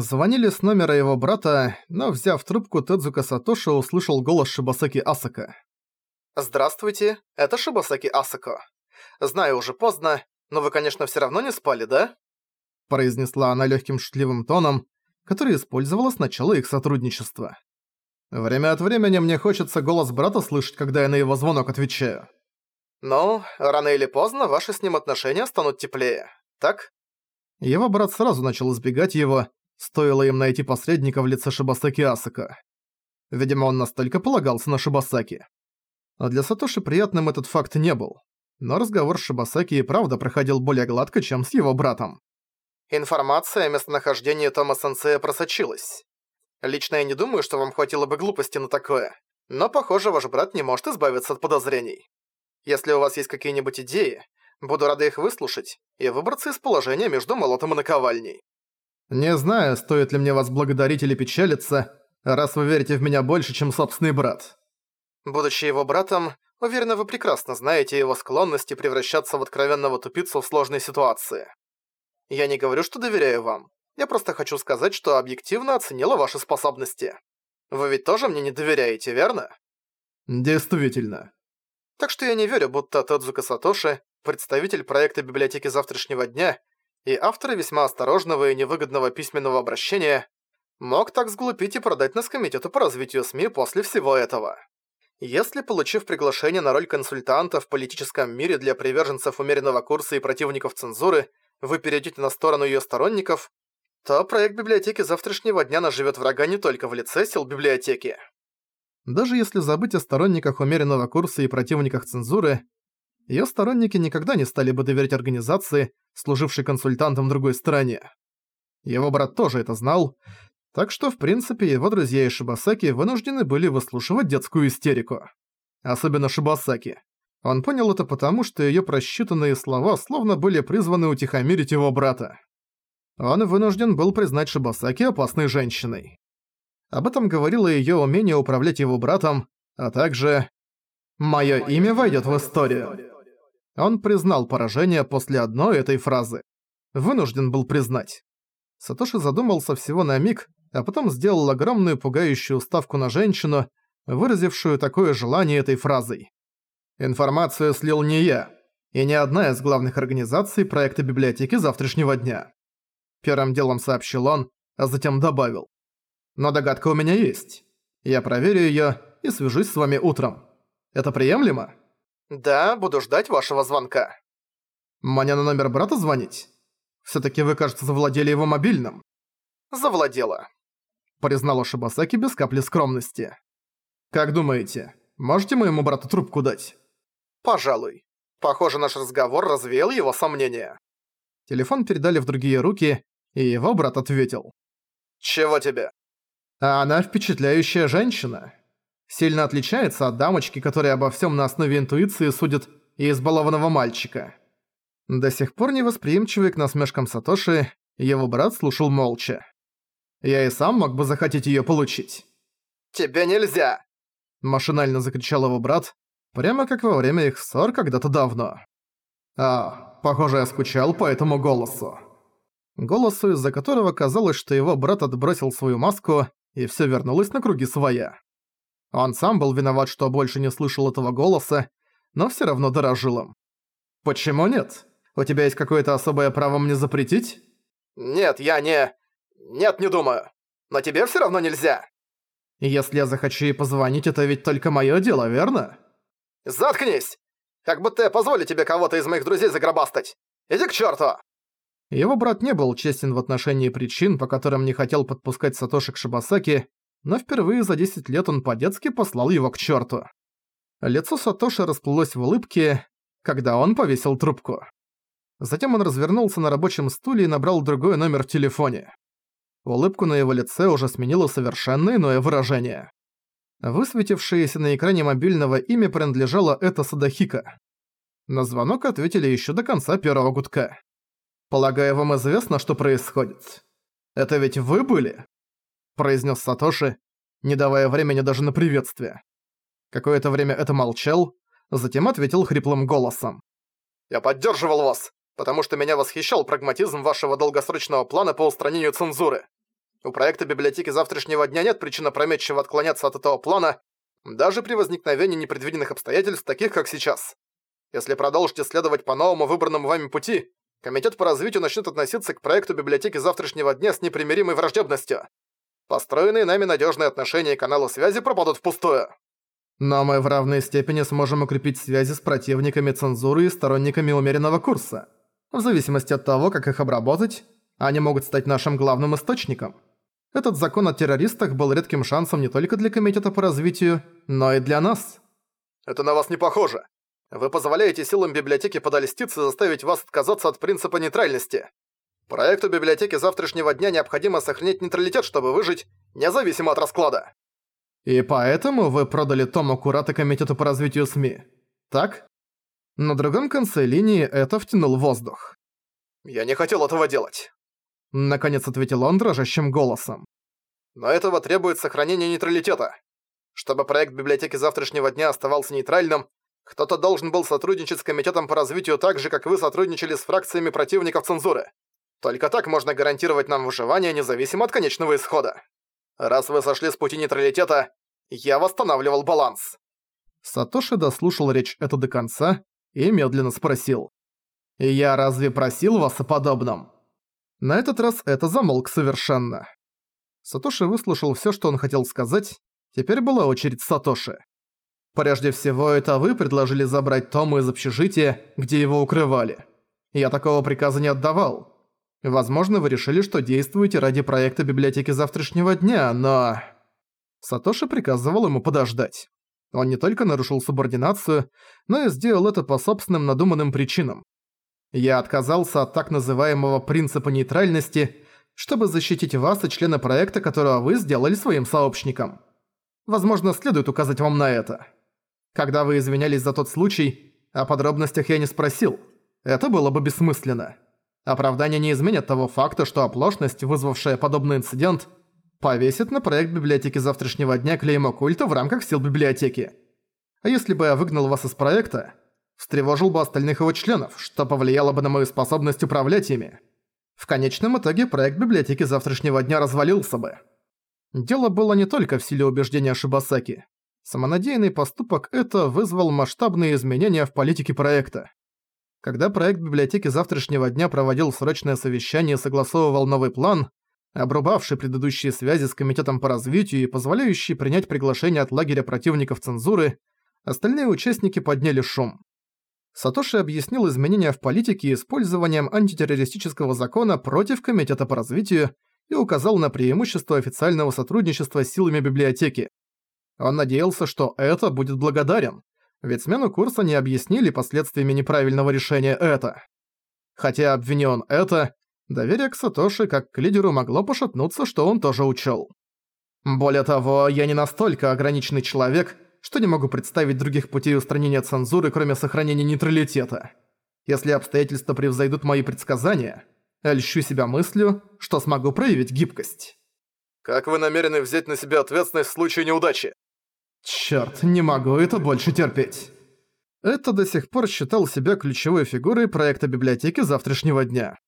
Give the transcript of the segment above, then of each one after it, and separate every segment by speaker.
Speaker 1: Звонили с номера его брата, но, взяв трубку, Тедзука Сатоши услышал голос Шибасаки Асака.
Speaker 2: «Здравствуйте, это Шибасаки Асако. Знаю, уже поздно, но вы, конечно, всё равно не спали, да?»
Speaker 1: произнесла она лёгким шутливым тоном, который использовала с начала их сотрудничества. «Время от времени мне хочется голос брата слышать, когда я на его звонок отвечаю».
Speaker 2: «Ну, рано или поздно ваши с ним отношения станут теплее, так?»
Speaker 1: Его брат сразу начал избегать его, стоило им найти посредника в лице Шибасаки Асака. Видимо, он настолько полагался на Шибасаки. А для Сатоши приятным этот факт не был. Но разговор с Шибасаки и правда проходил более гладко, чем с его братом.
Speaker 2: Информация о местонахождении Тома Сенсея просочилась. Лично я не думаю, что вам хватило бы глупости на такое. Но, похоже, ваш брат не может избавиться от подозрений. Если у вас есть какие-нибудь идеи, буду рада их выслушать и выбраться из положения между молотом и наковальней.
Speaker 1: Не знаю, стоит ли мне вас благодарить или печалиться, раз вы верите в меня больше, чем собственный брат.
Speaker 2: Будучи его братом, уверена, вы прекрасно знаете его склонности превращаться в откровенного тупицу в сложной ситуации. Я не говорю, что доверяю вам. Я просто хочу сказать, что объективно оценила ваши способности. Вы ведь тоже мне не доверяете, верно?
Speaker 1: Действительно.
Speaker 2: Так что я не верю, будто Тадзука Сатоши, представитель проекта библиотеки завтрашнего дня и автор весьма осторожного и невыгодного письменного обращения, мог так сглупить и продать нас комитету по развитию СМИ после всего этого. Если, получив приглашение на роль консультанта в политическом мире для приверженцев умеренного курса и противников цензуры, вы перейдете на сторону ее сторонников, то проект библиотеки завтрашнего дня наживет врага не только в лице сил библиотеки.
Speaker 1: Даже если забыть о сторонниках умеренного курса и противниках цензуры, ее сторонники никогда не стали бы доверять организации, служившей консультантом другой стороне. Его брат тоже это знал, так что, в принципе, его друзья и Шибасаки вынуждены были выслушивать детскую истерику. Особенно Шибасаки. Он понял это потому, что её просчитанные слова словно были призваны утихомирить его брата. Он вынужден был признать Шибасаки опасной женщиной. Об этом говорило её умение управлять его братом, а также «Моё имя войдёт в историю». Он признал поражение после одной этой фразы. Вынужден был признать. Сатоши задумался всего на миг, а потом сделал огромную пугающую ставку на женщину, выразившую такое желание этой фразой. Информацию слил не я, и не одна из главных организаций проекта библиотеки завтрашнего дня. Первым делом сообщил он, а затем добавил. Но догадка у меня есть. Я проверю её и свяжусь с вами утром. Это приемлемо?
Speaker 2: Да, буду ждать вашего звонка.
Speaker 1: Мне на номер брата звонить? Всё-таки вы, кажется, завладели его мобильным.
Speaker 2: Завладела
Speaker 1: признала Шибасаки без капли скромности. «Как думаете, можете моему брату трубку дать?»
Speaker 2: «Пожалуй. Похоже, наш разговор развеял его сомнения».
Speaker 1: Телефон передали в другие руки, и его брат ответил.
Speaker 2: «Чего тебе?»
Speaker 1: «А она впечатляющая женщина. Сильно отличается от дамочки, которая обо всем на основе интуиции судит и избалованного мальчика». До сих пор невосприимчивый к насмешкам Сатоши, его брат слушал молча. Я и сам мог бы захотеть её получить».
Speaker 2: «Тебе нельзя!»
Speaker 1: Машинально закричал его брат, прямо как во время их ссор когда-то давно. «А, похоже, я скучал по этому голосу». Голосу, из-за которого казалось, что его брат отбросил свою маску, и всё вернулось на круги своя. Он сам был виноват, что больше не слышал этого голоса, но всё равно дорожил им. «Почему нет? У тебя есть какое-то особое право мне запретить?»
Speaker 2: «Нет, я не...» «Нет, не думаю. Но тебе все равно нельзя».
Speaker 1: «Если я захочу ей позвонить, это ведь только мое дело, верно?»
Speaker 2: «Заткнись! Как будто я позволю тебе кого-то из моих друзей загробастать! Иди к черту!
Speaker 1: Его брат не был честен в отношении причин, по которым не хотел подпускать Сатоши к Шибасаки, но впервые за 10 лет он по-детски послал его к черту. Лицо Сатоши расплылось в улыбке, когда он повесил трубку. Затем он развернулся на рабочем стуле и набрал другой номер в телефоне. Улыбку на его лице уже сменило совершенно иное выражение. Высветившееся на экране мобильного имя принадлежало это Садахика. На звонок ответили еще до конца первого гудка. «Полагаю, вам известно, что происходит. Это ведь вы были?» Произнес Сатоши, не давая времени даже на приветствие. Какое-то время это молчал, затем ответил хриплым голосом.
Speaker 2: «Я поддерживал вас, потому что меня восхищал прагматизм вашего долгосрочного плана по устранению цензуры. У проекта библиотеки завтрашнего дня нет причин опрометчиво отклоняться от этого плана, даже при возникновении непредвиденных обстоятельств, таких как сейчас. Если продолжите следовать по новому выбранному вами пути, Комитет по развитию начнет относиться к проекту библиотеки завтрашнего дня с непримиримой враждебностью. Построенные нами надежные отношения и каналы связи пропадут впустую.
Speaker 1: Но мы в равной степени сможем укрепить связи с противниками цензуры и сторонниками умеренного курса. В зависимости от того, как их обработать, они могут стать нашим главным источником. Этот закон о террористах был редким шансом не только для Комитета по развитию, но и для нас.
Speaker 2: Это на вас не похоже. Вы позволяете силам библиотеки подольститься и заставить вас отказаться от принципа нейтральности. Проекту библиотеки завтрашнего дня необходимо сохранять нейтралитет, чтобы выжить, независимо от расклада.
Speaker 1: И поэтому вы продали Тому Курата Комитету по развитию СМИ, так? На другом конце линии это втянул воздух.
Speaker 2: Я не хотел этого делать.
Speaker 1: Наконец ответил он дрожащим голосом.
Speaker 2: Но этого требует сохранение нейтралитета. Чтобы проект библиотеки завтрашнего дня оставался нейтральным, кто-то должен был сотрудничать с Комитетом по развитию так же, как вы сотрудничали с фракциями противников цензуры. Только так можно гарантировать нам выживание независимо от конечного исхода. Раз вы сошли с пути нейтралитета, я восстанавливал баланс».
Speaker 1: Сатоши дослушал речь эту до конца и медленно спросил. «Я разве просил вас о подобном?» На этот раз это замолк совершенно. Сатоши выслушал всё, что он хотел сказать, теперь была очередь Сатоши. Прежде всего, это вы предложили забрать Тому из общежития, где его укрывали. Я такого приказа не отдавал. Возможно, вы решили, что действуете ради проекта библиотеки завтрашнего дня, но... Сатоши приказывал ему подождать. Он не только нарушил субординацию, но и сделал это по собственным надуманным причинам. Я отказался от так называемого принципа нейтральности, чтобы защитить вас и члена проекта, которого вы сделали своим сообщником. Возможно, следует указать вам на это. Когда вы извинялись за тот случай, о подробностях я не спросил. Это было бы бессмысленно. Оправдание не изменит того факта, что оплошность, вызвавшая подобный инцидент, повесит на проект библиотеки завтрашнего дня клеймо культа в рамках сил библиотеки. А если бы я выгнал вас из проекта, встревожил бы остальных его членов, что повлияло бы на мою способность управлять ими. В конечном итоге проект библиотеки завтрашнего дня развалился бы. Дело было не только в силе убеждения Шибасаки. Самонадеянный поступок это вызвал масштабные изменения в политике проекта. Когда проект библиотеки завтрашнего дня проводил срочное совещание и согласовывал новый план, обрубавший предыдущие связи с Комитетом по развитию и позволяющий принять приглашение от лагеря противников цензуры, остальные участники подняли шум. Сатоши объяснил изменения в политике использованием антитеррористического закона против Комитета по развитию и указал на преимущество официального сотрудничества с силами библиотеки. Он надеялся, что это будет благодарен, ведь смену курса не объяснили последствиями неправильного решения это. Хотя обвини он это, доверие к Сатоши как к лидеру могло пошатнуться, что он тоже учел. Более того, я не настолько ограниченный человек, что не могу представить других путей устранения цензуры, кроме сохранения нейтралитета. Если обстоятельства превзойдут мои предсказания, льщу себя мыслью, что смогу проявить гибкость.
Speaker 2: «Как вы намерены взять на себя ответственность в случае неудачи?»
Speaker 1: Чёрт, не могу это больше терпеть. Это до сих пор считал себя ключевой фигурой проекта библиотеки завтрашнего дня.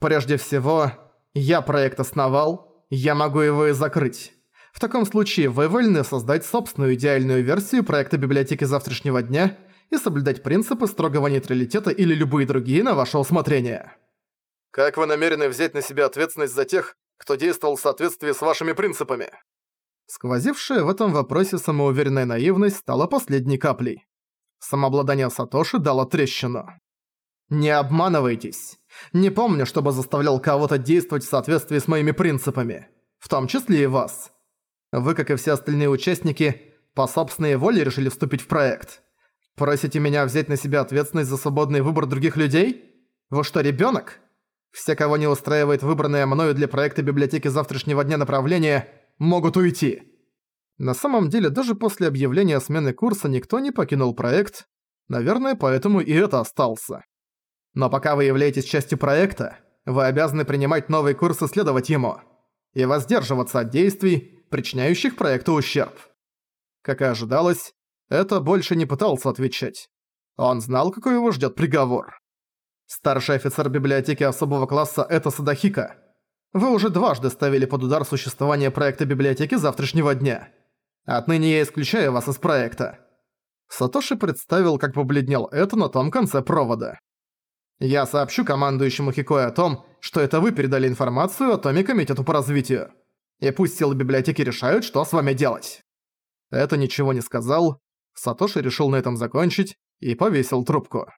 Speaker 1: Прежде всего, я проект основал, я могу его и закрыть. В таком случае вы вольны создать собственную идеальную версию проекта библиотеки завтрашнего дня и соблюдать принципы строгого нейтралитета или любые другие на ваше усмотрение.
Speaker 2: Как вы намерены взять на себя ответственность за тех, кто действовал в соответствии с вашими принципами?
Speaker 1: Сквозившая в этом вопросе самоуверенная наивность стала последней каплей. Самообладание Сатоши дало трещину. «Не обманывайтесь. Не помню, чтобы заставлял кого-то действовать в соответствии с моими принципами. В том числе и вас. Вы, как и все остальные участники, по собственной воле решили вступить в проект. Просите меня взять на себя ответственность за свободный выбор других людей? Вы что, ребёнок? Все, кого не устраивает выбранное мною для проекта библиотеки завтрашнего дня направление – могут уйти. На самом деле, даже после объявления смены курса никто не покинул проект, наверное, поэтому и это остался. Но пока вы являетесь частью проекта, вы обязаны принимать новый курс и следовать ему, и воздерживаться от действий, причиняющих проекту ущерб. Как и ожидалось, это больше не пытался отвечать. Он знал, какой его ждет приговор. Старший офицер библиотеки особого класса это Садахика. Вы уже дважды ставили под удар существование проекта библиотеки завтрашнего дня. Отныне я исключаю вас из проекта». Сатоши представил, как побледнел это на том конце провода. «Я сообщу командующему Хикое о том, что это вы передали информацию о Томе Комитету по развитию. И пусть силы библиотеки решают, что с вами делать». Это ничего не сказал. Сатоши решил на этом закончить и повесил трубку.